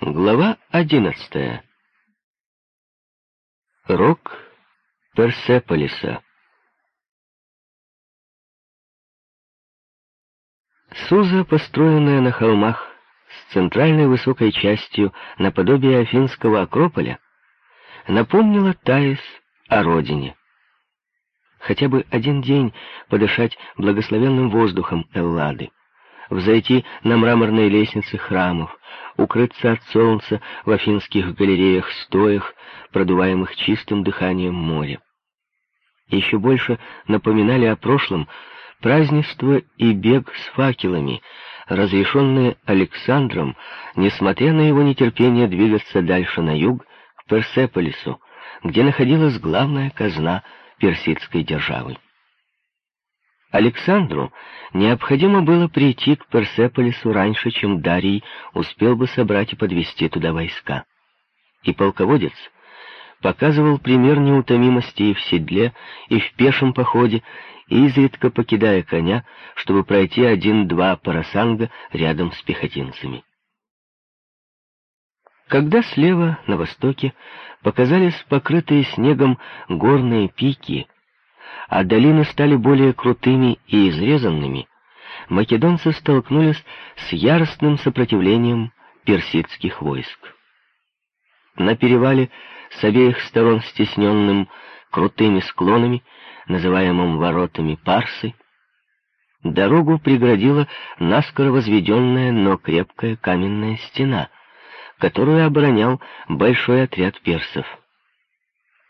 Глава одиннадцатая. Рок Персеполиса. Суза, построенная на холмах с центральной высокой частью наподобие Афинского Акрополя, напомнила Таис о родине. Хотя бы один день подышать благословенным воздухом Эллады взойти на мраморные лестницы храмов, укрыться от солнца в афинских галереях-стоях, продуваемых чистым дыханием моря. Еще больше напоминали о прошлом празднество и бег с факелами, разрешенные Александром, несмотря на его нетерпение двигаться дальше на юг, к Персеполису, где находилась главная казна персидской державы. Александру необходимо было прийти к Персеполису раньше, чем Дарий успел бы собрать и подвести туда войска. И полководец показывал пример неутомимости и в седле, и в пешем походе, изредка покидая коня, чтобы пройти один-два парасанга рядом с пехотинцами. Когда слева, на востоке, показались покрытые снегом горные пики, а долины стали более крутыми и изрезанными, македонцы столкнулись с яростным сопротивлением персидских войск. На перевале с обеих сторон стесненным крутыми склонами, называемым воротами Парсы, дорогу преградила наскоро возведенная, но крепкая каменная стена, которую оборонял большой отряд персов.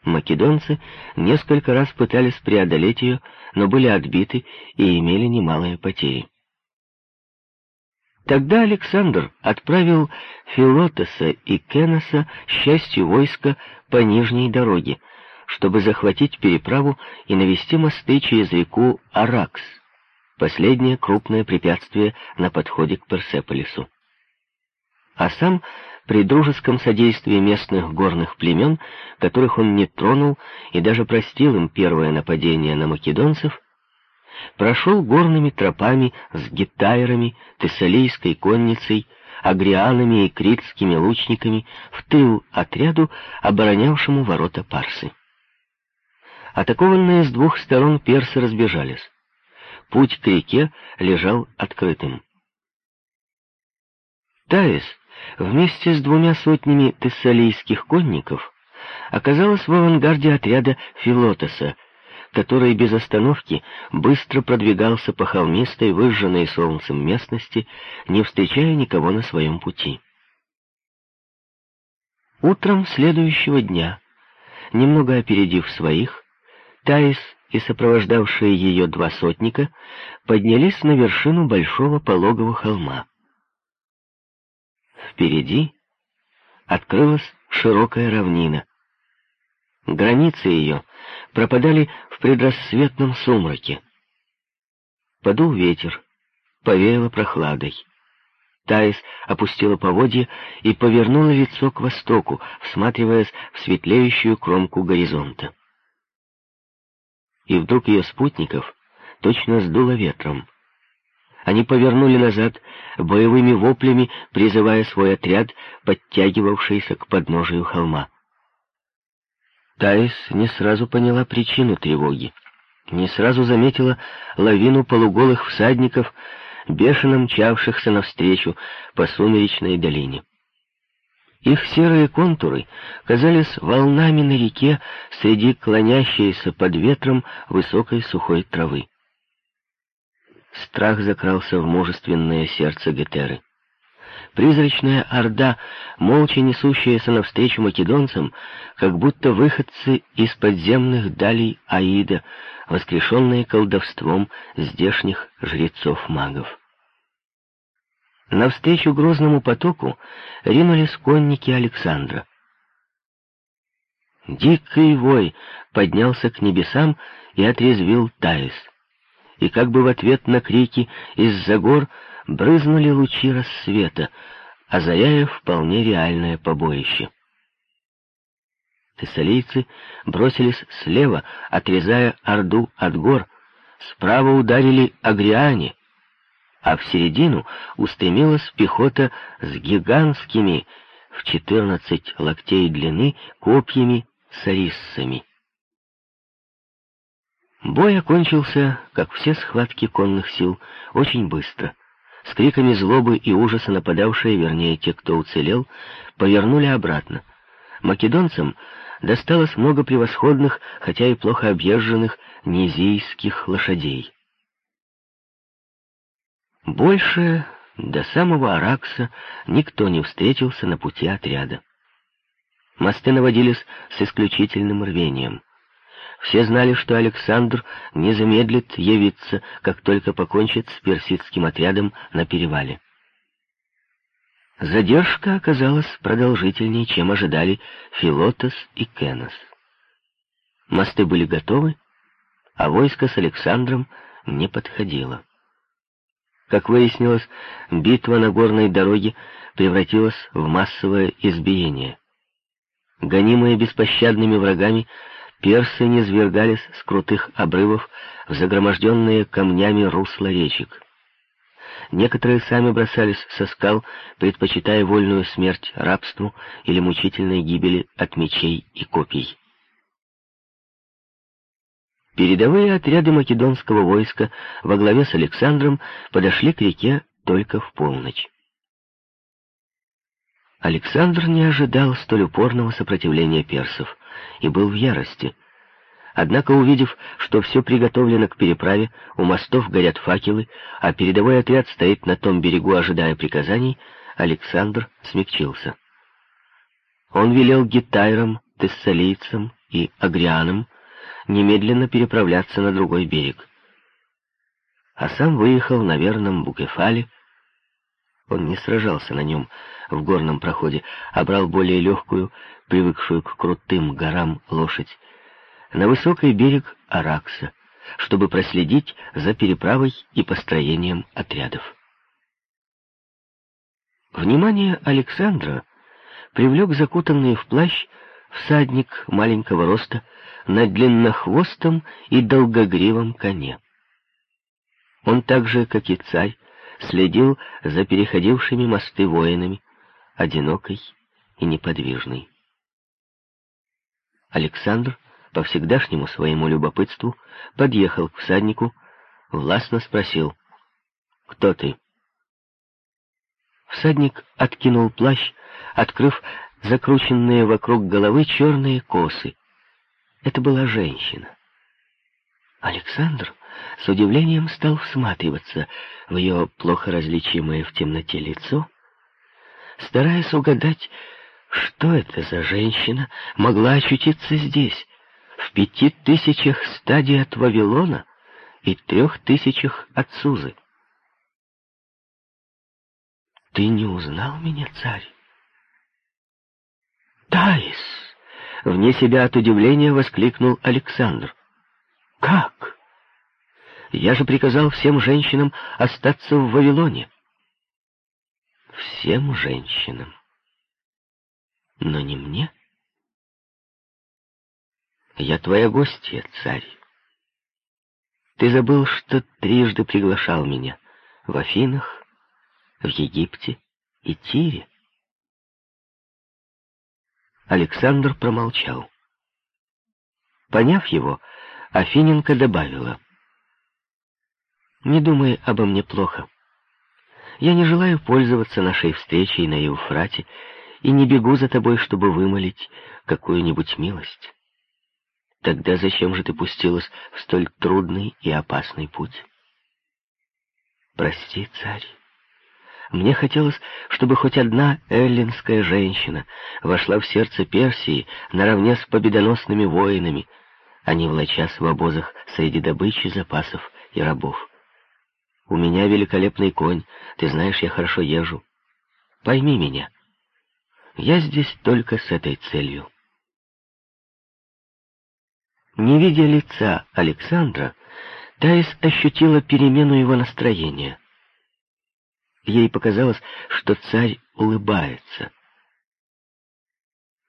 Македонцы несколько раз пытались преодолеть ее, но были отбиты и имели немалые потери. Тогда Александр отправил Филотоса и Кеноса с частью войска по нижней дороге, чтобы захватить переправу и навести мосты через реку Аракс, последнее крупное препятствие на подходе к Персеполису. А сам при дружеском содействии местных горных племен, которых он не тронул и даже простил им первое нападение на македонцев, прошел горными тропами с гитайрами, тессалийской конницей, агрианами и критскими лучниками в тыл отряду, оборонявшему ворота Парсы. Атакованные с двух сторон персы разбежались. Путь к реке лежал открытым. Таис вместе с двумя сотнями тессалийских конников оказалась в авангарде отряда Филотоса, который без остановки быстро продвигался по холмистой, выжженной солнцем местности, не встречая никого на своем пути. Утром следующего дня, немного опередив своих, Таис и сопровождавшие ее два сотника поднялись на вершину большого пологого холма. Впереди открылась широкая равнина. Границы ее пропадали в предрассветном сумраке. Подул ветер, повеяло прохладой. Таис опустила поводья и повернула лицо к востоку, всматриваясь в светлеющую кромку горизонта. И вдруг ее спутников точно сдуло ветром. Они повернули назад, боевыми воплями призывая свой отряд, подтягивавшийся к подножию холма. Таис не сразу поняла причину тревоги, не сразу заметила лавину полуголых всадников, бешено мчавшихся навстречу по сумеречной долине. Их серые контуры казались волнами на реке среди клонящейся под ветром высокой сухой травы. Страх закрался в мужественное сердце Гетеры. Призрачная орда, молча несущаяся навстречу македонцам, как будто выходцы из подземных далей Аида, воскрешенные колдовством здешних жрецов-магов. Навстречу грозному потоку ринулись конники Александра. Дикий вой поднялся к небесам и отрезвил Таис и как бы в ответ на крики из-за гор брызнули лучи рассвета, озаряя вполне реальное побоище. Тессалийцы бросились слева, отрезая Орду от гор, справа ударили Агриане, а в середину устремилась пехота с гигантскими, в 14 локтей длины копьями с ариссами. Бой окончился, как все схватки конных сил, очень быстро. С криками злобы и ужаса нападавшие, вернее, те, кто уцелел, повернули обратно. Македонцам досталось много превосходных, хотя и плохо объезженных, низийских лошадей. Больше до самого Аракса никто не встретился на пути отряда. Мосты наводились с исключительным рвением. Все знали, что Александр не замедлит явиться, как только покончит с персидским отрядом на перевале. Задержка оказалась продолжительнее, чем ожидали Филотос и Кенос. Мосты были готовы, а войско с Александром не подходило. Как выяснилось, битва на горной дороге превратилась в массовое избиение. Гонимые беспощадными врагами, персы низвергались с крутых обрывов в загроможденные камнями русла речек. Некоторые сами бросались со скал, предпочитая вольную смерть рабству или мучительной гибели от мечей и копий. Передовые отряды македонского войска во главе с Александром подошли к реке только в полночь. Александр не ожидал столь упорного сопротивления персов и был в ярости. Однако, увидев, что все приготовлено к переправе, у мостов горят факелы, а передовой отряд стоит на том берегу, ожидая приказаний, Александр смягчился. Он велел гитайрам, тессалийцам и агрианам немедленно переправляться на другой берег. А сам выехал на верном Букефале. Он не сражался на нем в горном проходе, а брал более легкую, привыкшую к крутым горам лошадь, на высокий берег Аракса, чтобы проследить за переправой и построением отрядов. Внимание Александра привлек закутанный в плащ всадник маленького роста на длиннохвостом и долгогривом коне. Он так же, как и царь, следил за переходившими мосты воинами, одинокой и неподвижной. Александр, по всегдашнему своему любопытству, подъехал к всаднику, властно спросил, «Кто ты?» Всадник откинул плащ, открыв закрученные вокруг головы черные косы. Это была женщина. Александр с удивлением стал всматриваться в ее плохо различимое в темноте лицо, стараясь угадать, что это за женщина могла очутиться здесь, в пяти тысячах стадий от Вавилона и трех тысячах от Сузы. «Ты не узнал меня, царь?» «Таис!» — вне себя от удивления воскликнул Александр. «Как? Я же приказал всем женщинам остаться в Вавилоне». «Всем женщинам? Но не мне?» «Я твоя гостья, царь. Ты забыл, что трижды приглашал меня в Афинах, в Египте и Тире?» Александр промолчал. Поняв его, Афиненко добавила. «Не думай обо мне плохо. Я не желаю пользоваться нашей встречей на Евфрате и не бегу за тобой, чтобы вымолить какую-нибудь милость. Тогда зачем же ты пустилась в столь трудный и опасный путь? Прости, царь. Мне хотелось, чтобы хоть одна эллинская женщина вошла в сердце Персии наравне с победоносными воинами, а не влачась в обозах среди добычи, запасов и рабов. У меня великолепный конь, ты знаешь, я хорошо езжу. Пойми меня. Я здесь только с этой целью. Не видя лица Александра, Таис ощутила перемену его настроения — Ей показалось, что царь улыбается.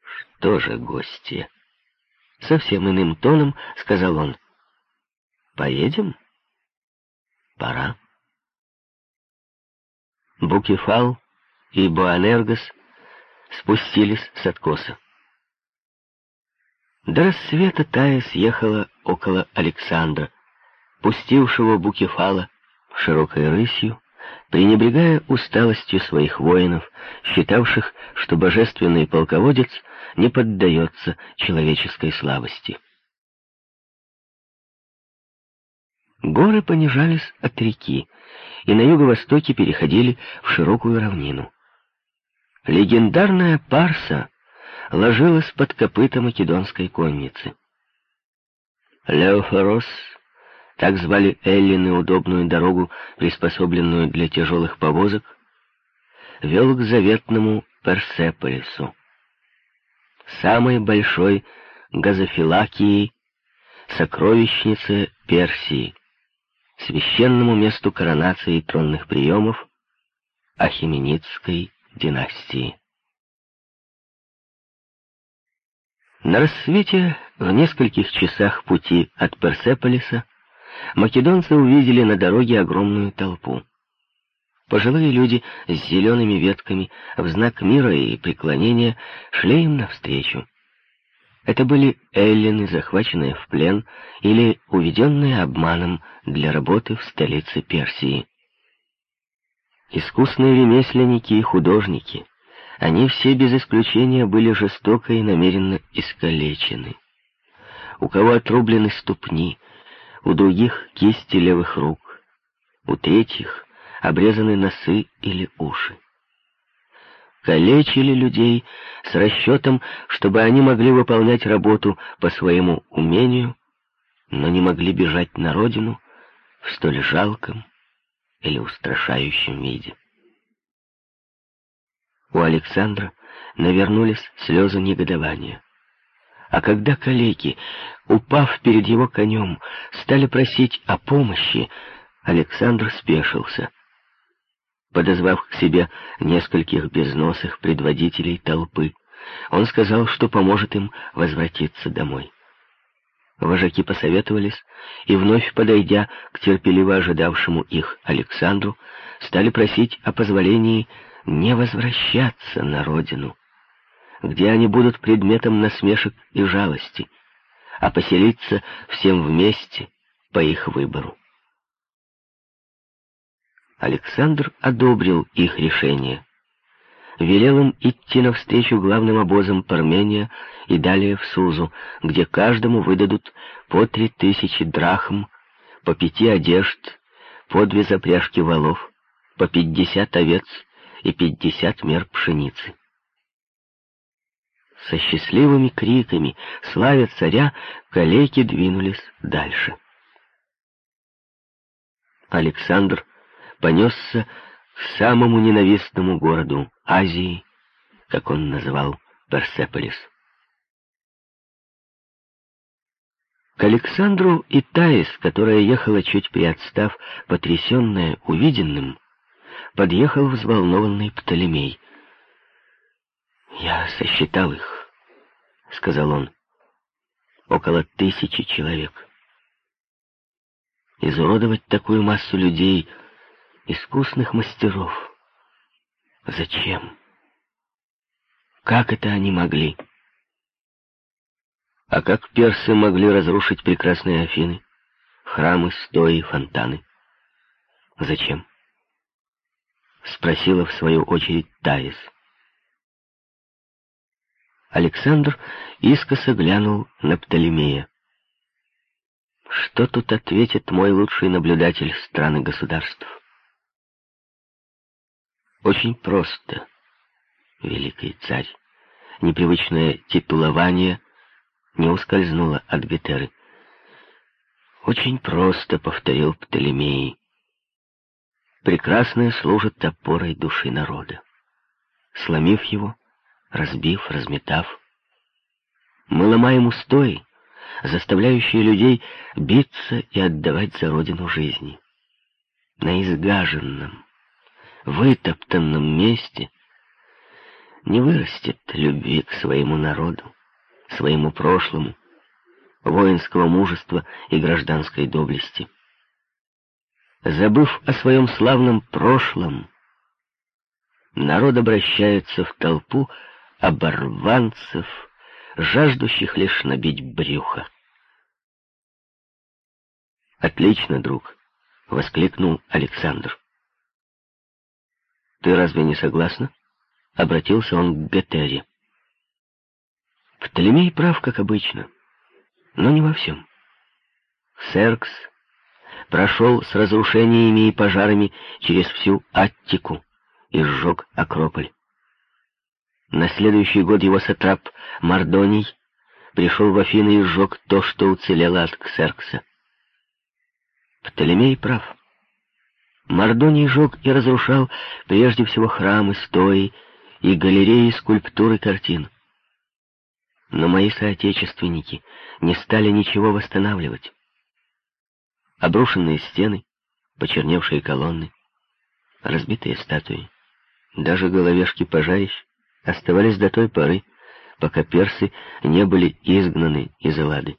«Что же, гости?» Совсем иным тоном сказал он. «Поедем?» «Пора». Букефал и Боанергос спустились с откоса. До рассвета Тая съехала около Александра, пустившего Букефала широкой рысью, пренебрегая усталостью своих воинов, считавших, что божественный полководец не поддается человеческой слабости. Горы понижались от реки и на юго-востоке переходили в широкую равнину. Легендарная Парса ложилась под копыта македонской конницы. Леофорос, так звали Эллины удобную дорогу, приспособленную для тяжелых повозок, вел к заветному Персеполису, самой большой газофилакии, сокровищнице Персии священному месту коронации тронных приемов Ахименидской династии. На рассвете, в нескольких часах пути от Персеполиса, македонцы увидели на дороге огромную толпу. Пожилые люди с зелеными ветками в знак мира и преклонения шли им навстречу. Это были эллины, захваченные в плен или уведенные обманом для работы в столице Персии. Искусные ремесленники и художники, они все без исключения были жестоко и намеренно искалечены. У кого отрублены ступни, у других кисти левых рук, у третьих обрезаны носы или уши калечили людей с расчетом, чтобы они могли выполнять работу по своему умению, но не могли бежать на родину в столь жалком или устрашающем виде. У Александра навернулись слезы негодования. А когда калеки, упав перед его конем, стали просить о помощи, Александр спешился — Подозвав к себе нескольких безносых предводителей толпы, он сказал, что поможет им возвратиться домой. Вожаки посоветовались и, вновь подойдя к терпеливо ожидавшему их Александру, стали просить о позволении не возвращаться на родину, где они будут предметом насмешек и жалости, а поселиться всем вместе по их выбору. Александр одобрил их решение. Велел им идти навстречу главным обозам Пармения и далее в Сузу, где каждому выдадут по три тысячи драхм, по пяти одежд, по две запряжки валов, по пятьдесят овец и пятьдесят мер пшеницы. Со счастливыми криками, славя царя, калеки двинулись дальше. Александр понесся к самому ненавистному городу Азии, как он называл Персеполис. К Александру и Таис, которая ехала чуть приотстав, потрясенная увиденным, подъехал взволнованный Птолемей. «Я сосчитал их», — сказал он, — «около тысячи человек. Изуродовать такую массу людей — искусных мастеров. Зачем? Как это они могли? А как персы могли разрушить прекрасные Афины, храмы, стои, фонтаны? Зачем? Спросила в свою очередь Таис. Александр искоса глянул на Птолемея. Что тут ответит мой лучший наблюдатель страны государств? Очень просто, великий царь. Непривычное титулование не ускользнуло от Гетеры. Очень просто, повторил Птолемей. Прекрасное служит опорой души народа. Сломив его, разбив, разметав, мы ломаем устои, заставляющие людей биться и отдавать за родину жизни. На изгаженном, вытоптанном месте не вырастет любви к своему народу, своему прошлому, воинского мужества и гражданской доблести. Забыв о своем славном прошлом, народ обращается в толпу, оборванцев, жаждущих лишь набить брюхо. «Отлично, друг!» — воскликнул Александр. «Ты разве не согласна?» — обратился он к Гетере. Птолемей прав, как обычно, но не во всем. Серкс прошел с разрушениями и пожарами через всю Аттику и сжег Акрополь. На следующий год его сатрап Мардоний пришел в Афины и сжег то, что уцелело от Ксеркса. Птолемей прав. Мардоний жег и разрушал прежде всего храмы, стои и галереи скульптур и картин. Но мои соотечественники не стали ничего восстанавливать. Обрушенные стены, почерневшие колонны, разбитые статуи, даже головешки пожарищ оставались до той поры, пока персы не были изгнаны из Эллады.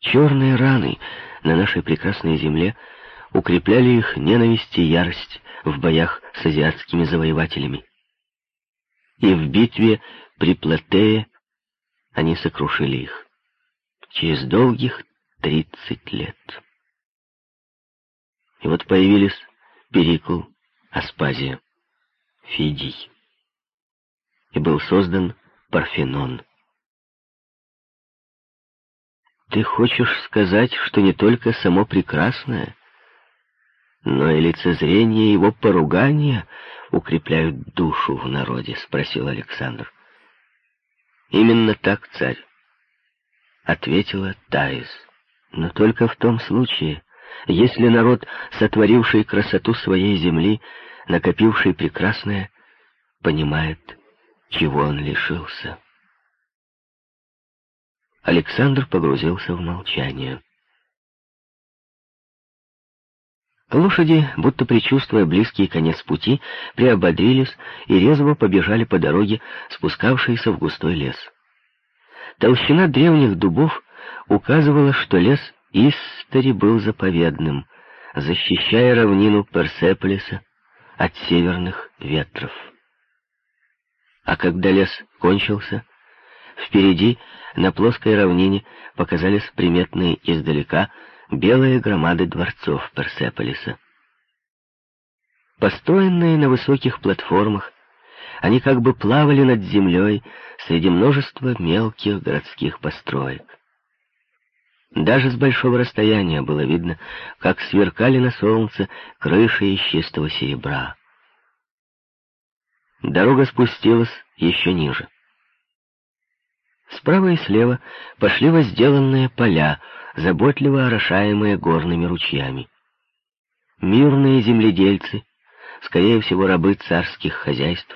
Черные раны на нашей прекрасной земле укрепляли их ненависть и ярость в боях с азиатскими завоевателями. И в битве при Платее они сокрушили их. Через долгих тридцать лет. И вот появились Перикл, Аспазия, Фидий. И был создан Парфенон. Ты хочешь сказать, что не только само прекрасное, но и лицезрение его поругания укрепляют душу в народе? — спросил Александр. Именно так, царь, — ответила Таис. Но только в том случае, если народ, сотворивший красоту своей земли, накопивший прекрасное, понимает, чего он лишился. Александр погрузился в молчание. Лошади, будто предчувствуя близкий конец пути, приободрились и резво побежали по дороге, спускавшейся в густой лес. Толщина древних дубов указывала, что лес Истори был заповедным, защищая равнину Персеполиса от северных ветров. А когда лес кончился, Впереди, на плоской равнине, показались приметные издалека белые громады дворцов Персеполиса. Построенные на высоких платформах, они как бы плавали над землей среди множества мелких городских построек. Даже с большого расстояния было видно, как сверкали на солнце крыши из чистого серебра. Дорога спустилась еще ниже. Справа и слева пошли возделанные поля, заботливо орошаемые горными ручьями. Мирные земледельцы, скорее всего рабы царских хозяйств,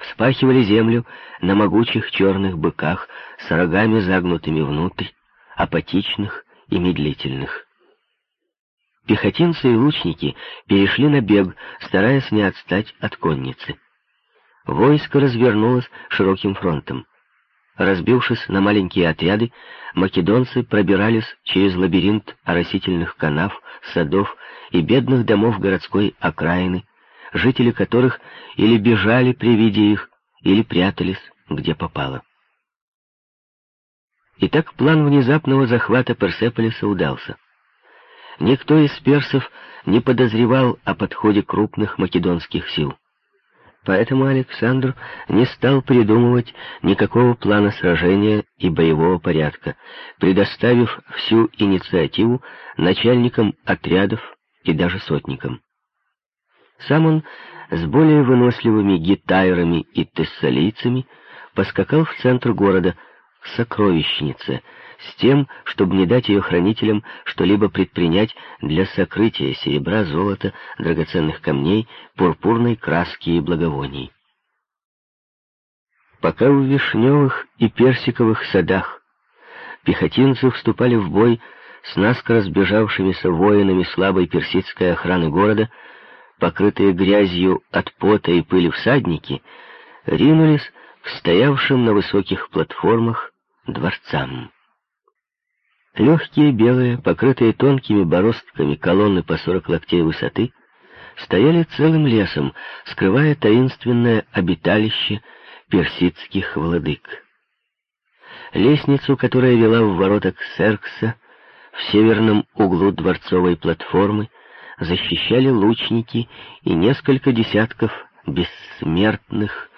вспахивали землю на могучих черных быках с рогами загнутыми внутрь, апатичных и медлительных. Пехотинцы и лучники перешли на бег, стараясь не отстать от конницы. Войско развернулось широким фронтом. Разбившись на маленькие отряды, македонцы пробирались через лабиринт оросительных канав, садов и бедных домов городской окраины, жители которых или бежали при виде их, или прятались, где попало. Итак, план внезапного захвата Персеполиса удался. Никто из персов не подозревал о подходе крупных македонских сил. Поэтому Александр не стал придумывать никакого плана сражения и боевого порядка, предоставив всю инициативу начальникам отрядов и даже сотникам. Сам он с более выносливыми гитайрами и тессалийцами поскакал в центр города, сокровищнице, с тем, чтобы не дать ее хранителям что-либо предпринять для сокрытия серебра, золота, драгоценных камней, пурпурной краски и благовоний. Пока в вишневых и персиковых садах пехотинцы вступали в бой с наскоро сбежавшимися воинами слабой персидской охраны города, покрытые грязью от пота и пыли всадники, ринулись стоявшим на высоких платформах дворцам. Легкие белые, покрытые тонкими бороздками колонны по сорок локтей высоты, стояли целым лесом, скрывая таинственное обиталище персидских владык. Лестницу, которая вела в ворота Ксеркса, в северном углу дворцовой платформы, защищали лучники и несколько десятков бессмертных,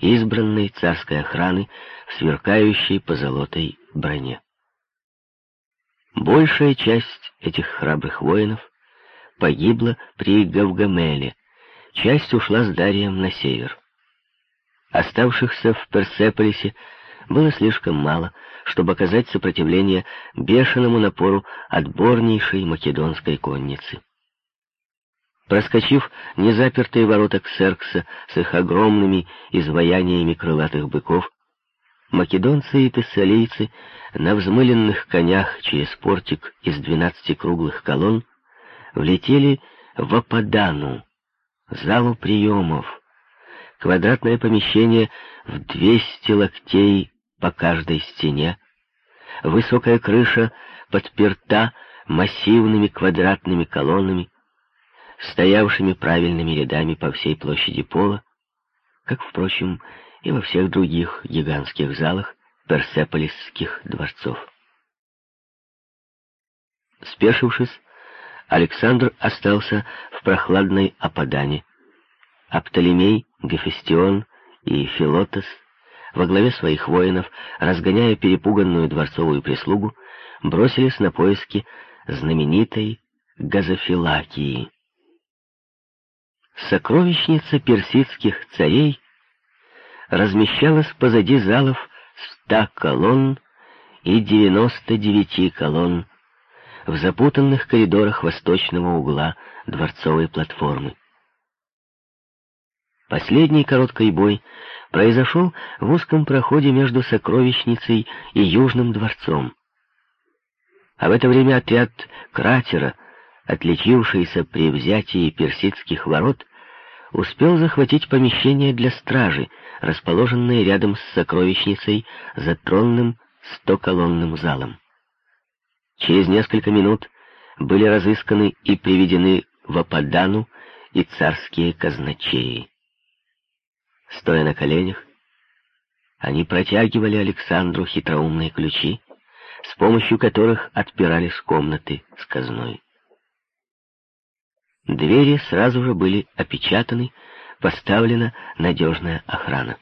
избранной царской охраны в сверкающей позолотой броне. Большая часть этих храбрых воинов погибла при Гавгамеле, часть ушла с Дарием на север. Оставшихся в Персеполисе было слишком мало, чтобы оказать сопротивление бешеному напору отборнейшей македонской конницы. Проскочив незапертые ворота Ксеркса с их огромными изваяниями крылатых быков, македонцы и тессалийцы на взмыленных конях через портик из двенадцати круглых колонн влетели в Ападану, залу приемов, квадратное помещение в двести локтей по каждой стене, высокая крыша подперта массивными квадратными колоннами, стоявшими правильными рядами по всей площади пола, как, впрочем, и во всех других гигантских залах персеполисских дворцов. Спешившись, Александр остался в прохладной Ападане, а Птолемей, Гефестион и Филотос во главе своих воинов, разгоняя перепуганную дворцовую прислугу, бросились на поиски знаменитой Газофилакии. Сокровищница персидских царей размещалась позади залов ста колонн и девяносто девяти колонн в запутанных коридорах восточного угла дворцовой платформы. Последний короткий бой произошел в узком проходе между сокровищницей и Южным дворцом. А в это время отряд кратера, отличившийся при взятии персидских ворот, успел захватить помещение для стражи, расположенное рядом с сокровищницей за тронным стоколонным залом. Через несколько минут были разысканы и приведены в Ападану и царские казначеи. Стоя на коленях, они протягивали Александру хитроумные ключи, с помощью которых отпирались комнаты с казной. Двери сразу же были опечатаны, поставлена надежная охрана.